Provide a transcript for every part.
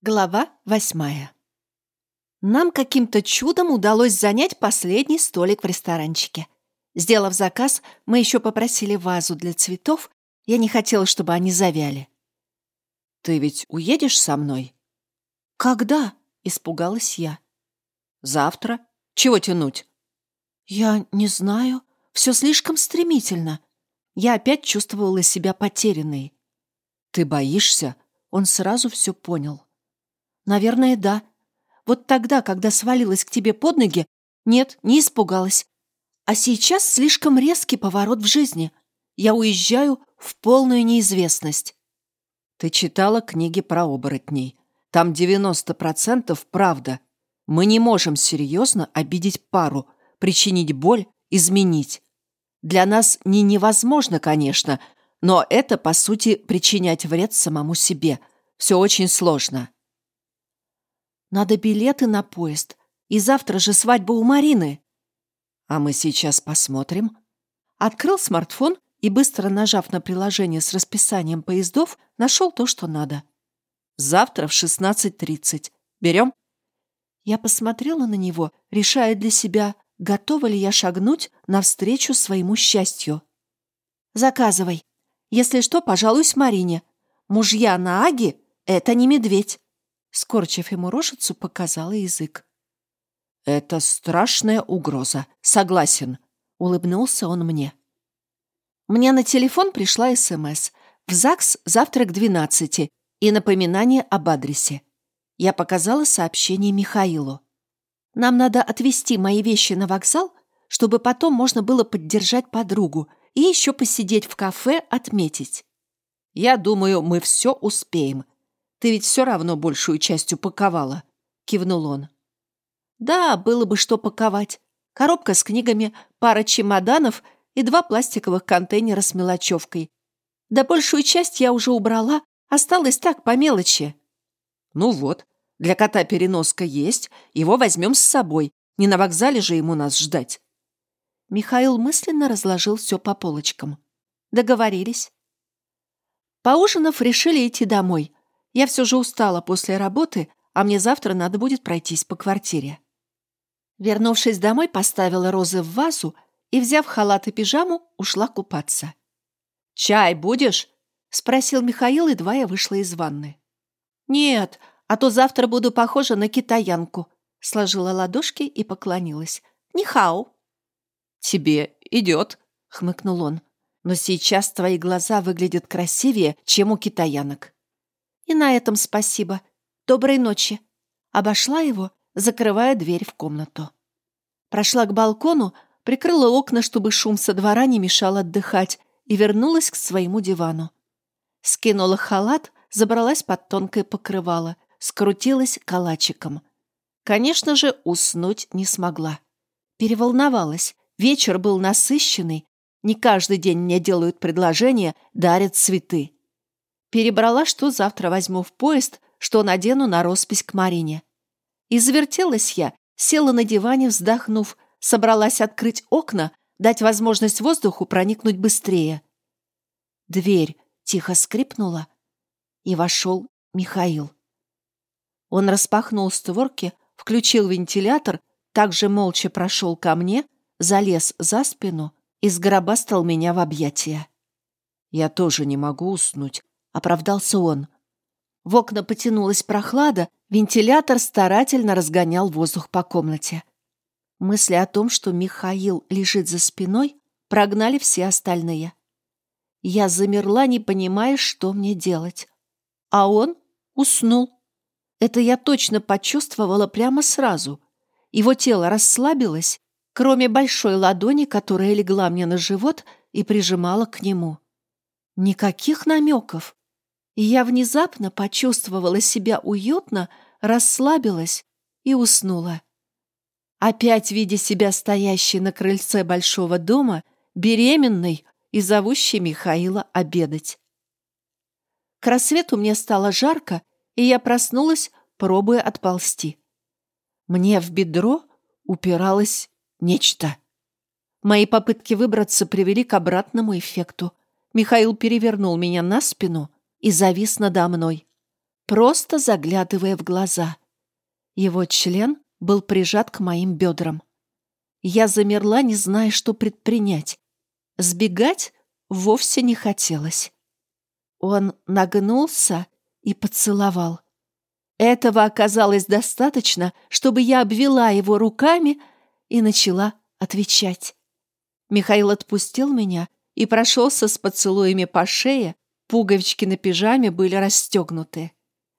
Глава восьмая. Нам каким-то чудом удалось занять последний столик в ресторанчике. Сделав заказ, мы еще попросили вазу для цветов. Я не хотела, чтобы они завяли. «Ты ведь уедешь со мной?» «Когда?» — испугалась я. «Завтра. Чего тянуть?» «Я не знаю. Все слишком стремительно. Я опять чувствовала себя потерянной». «Ты боишься?» Он сразу все понял. Наверное, да. Вот тогда, когда свалилась к тебе под ноги, нет, не испугалась. А сейчас слишком резкий поворот в жизни. Я уезжаю в полную неизвестность. Ты читала книги про оборотней. Там 90% правда. Мы не можем серьезно обидеть пару, причинить боль, изменить. Для нас не невозможно, конечно, но это, по сути, причинять вред самому себе. Все очень сложно. Надо билеты на поезд. И завтра же свадьба у Марины. А мы сейчас посмотрим. Открыл смартфон и, быстро нажав на приложение с расписанием поездов, нашел то, что надо. Завтра в 16.30. Берем? Я посмотрела на него, решая для себя, готова ли я шагнуть навстречу своему счастью. Заказывай. Если что, пожалуюсь Марине. Мужья на Аге — это не медведь. Скорчив ему рожицу, показала язык. «Это страшная угроза. Согласен», — улыбнулся он мне. Мне на телефон пришла СМС. В ЗАГС завтра к двенадцати и напоминание об адресе. Я показала сообщение Михаилу. Нам надо отвезти мои вещи на вокзал, чтобы потом можно было поддержать подругу и еще посидеть в кафе отметить. Я думаю, мы все успеем, ты ведь все равно большую часть упаковала», — кивнул он. «Да, было бы что паковать. Коробка с книгами, пара чемоданов и два пластиковых контейнера с мелочевкой. Да большую часть я уже убрала, осталось так по мелочи». «Ну вот, для кота переноска есть, его возьмем с собой. Не на вокзале же ему нас ждать». Михаил мысленно разложил все по полочкам. Договорились. Поужинав, решили идти домой, я все же устала после работы, а мне завтра надо будет пройтись по квартире. Вернувшись домой, поставила розы в вазу и, взяв халат и пижаму, ушла купаться. «Чай будешь?» — спросил Михаил, едва я вышла из ванны. «Нет, а то завтра буду похожа на китаянку», — сложила ладошки и поклонилась. «Нихау». «Тебе идет», — хмыкнул он. «Но сейчас твои глаза выглядят красивее, чем у китаянок». И на этом спасибо. Доброй ночи. Обошла его, закрывая дверь в комнату. Прошла к балкону, прикрыла окна, чтобы шум со двора не мешал отдыхать, и вернулась к своему дивану. Скинула халат, забралась под тонкое покрывало, скрутилась калачиком. Конечно же, уснуть не смогла. Переволновалась. Вечер был насыщенный. Не каждый день мне делают предложения, дарят цветы. Перебрала, что завтра возьму в поезд, что надену на роспись к Марине. И завертелась я, села на диване, вздохнув, собралась открыть окна, дать возможность воздуху проникнуть быстрее. Дверь тихо скрипнула, и вошел Михаил. Он распахнул створки, включил вентилятор, также молча прошел ко мне, залез за спину и сгробастал меня в объятия. «Я тоже не могу уснуть», — оправдался он. В окна потянулась прохлада, вентилятор старательно разгонял воздух по комнате. Мысли о том, что Михаил лежит за спиной, прогнали все остальные. Я замерла, не понимая, что мне делать. А он уснул. Это я точно почувствовала прямо сразу. Его тело расслабилось, кроме большой ладони, которая легла мне на живот и прижимала к нему. Никаких намеков и я внезапно почувствовала себя уютно, расслабилась и уснула. Опять видя себя стоящей на крыльце большого дома, беременной и зовущей Михаила обедать. К рассвету мне стало жарко, и я проснулась, пробуя отползти. Мне в бедро упиралось нечто. Мои попытки выбраться привели к обратному эффекту. Михаил перевернул меня на спину — и завис надо мной. просто заглядывая в глаза. Его член был прижат к моим бедрам. Я замерла, не зная, что предпринять. Сбегать вовсе не хотелось. Он нагнулся и поцеловал. Этого оказалось достаточно, чтобы я обвела его руками и начала отвечать. Михаил отпустил меня и прошелся с поцелуями по шее, пуговички на пижаме были расстегнуты.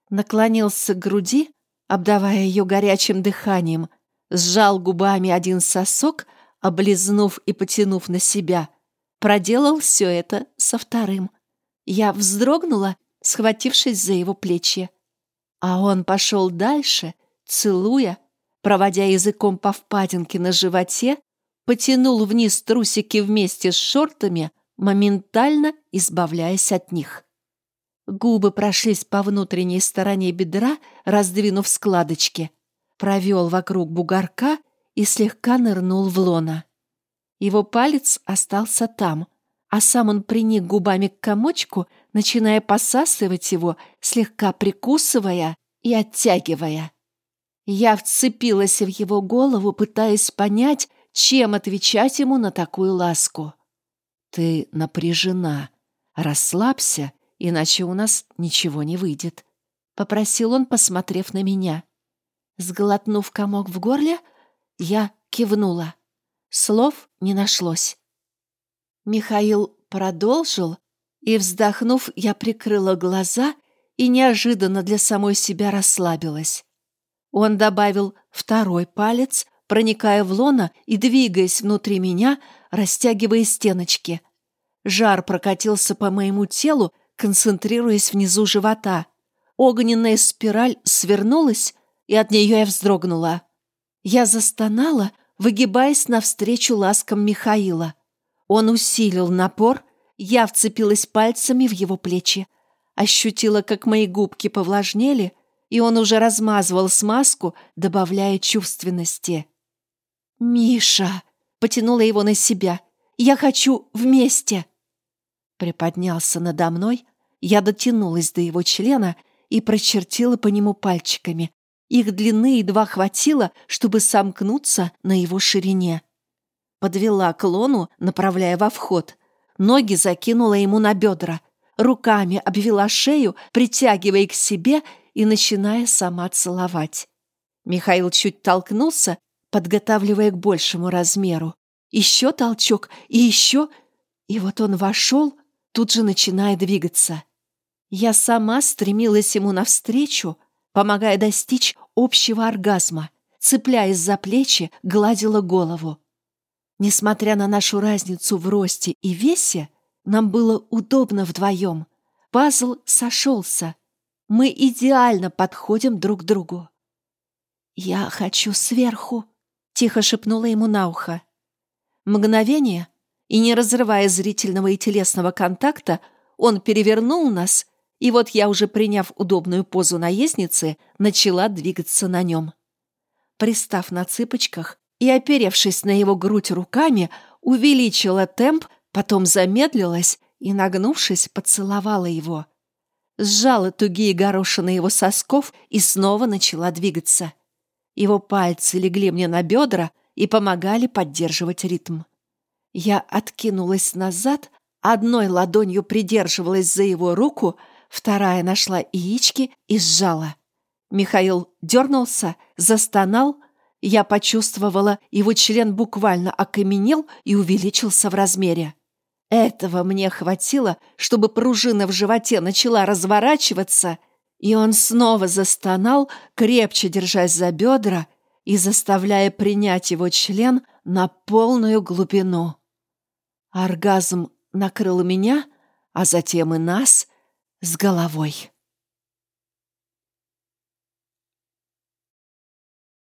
Наклонился к груди, обдавая ее горячим дыханием, сжал губами один сосок, облизнув и потянув на себя. Проделал все это со вторым. Я вздрогнула, схватившись за его плечи. А он пошел дальше, целуя, проводя языком по впадинке на животе, потянул вниз трусики вместе с шортами, моментально избавляясь от них. Губы прошлись по внутренней стороне бедра, раздвинув складочки. Провел вокруг бугорка и слегка нырнул в лона. Его палец остался там, а сам он приник губами к комочку, начиная посасывать его, слегка прикусывая и оттягивая. Я вцепилась в его голову, пытаясь понять, чем отвечать ему на такую ласку. «Ты напряжена. Расслабься, иначе у нас ничего не выйдет», — попросил он, посмотрев на меня. Сглотнув комок в горле, я кивнула. Слов не нашлось. Михаил продолжил, и, вздохнув, я прикрыла глаза и неожиданно для самой себя расслабилась. Он добавил второй палец, проникая в лона и двигаясь внутри меня, растягивая стеночки. Жар прокатился по моему телу, концентрируясь внизу живота. Огненная спираль свернулась, и от нее я вздрогнула. Я застонала, выгибаясь навстречу ласкам Михаила. Он усилил напор, я вцепилась пальцами в его плечи. Ощутила, как мои губки повлажнели, и он уже размазывал смазку, добавляя чувственности. «Миша!» — потянула его на себя. «Я хочу вместе!» Приподнялся надо мной, я дотянулась до его члена и прочертила по нему пальчиками. Их длины едва хватило, чтобы сомкнуться на его ширине. Подвела к лону, направляя во вход. Ноги закинула ему на бедра. Руками обвела шею, притягивая к себе и начиная сама целовать. Михаил чуть толкнулся, подготавливая к большему размеру. Еще толчок и еще... И вот он вошел, тут же начиная двигаться. Я сама стремилась ему навстречу, помогая достичь общего оргазма, цепляясь за плечи, гладила голову. Несмотря на нашу разницу в росте и весе, нам было удобно вдвоем. Пазл сошелся. Мы идеально подходим друг к другу. «Я хочу сверху», — тихо шепнула ему на ухо. Мгновение, и не разрывая зрительного и телесного контакта, он перевернул нас, и вот я, уже приняв удобную позу наездницы, начала двигаться на нем. Пристав на цыпочках и, оперевшись на его грудь руками, увеличила темп, потом замедлилась и, нагнувшись, поцеловала его сжала тугие горошины его сосков и снова начала двигаться. Его пальцы легли мне на бедра и помогали поддерживать ритм. Я откинулась назад, одной ладонью придерживалась за его руку, вторая нашла яички и сжала. Михаил дернулся, застонал. Я почувствовала, его член буквально окаменел и увеличился в размере. Этого мне хватило, чтобы пружина в животе начала разворачиваться, и он снова застонал, крепче держась за бедра и заставляя принять его член на полную глубину. Оргазм накрыл меня, а затем и нас с головой.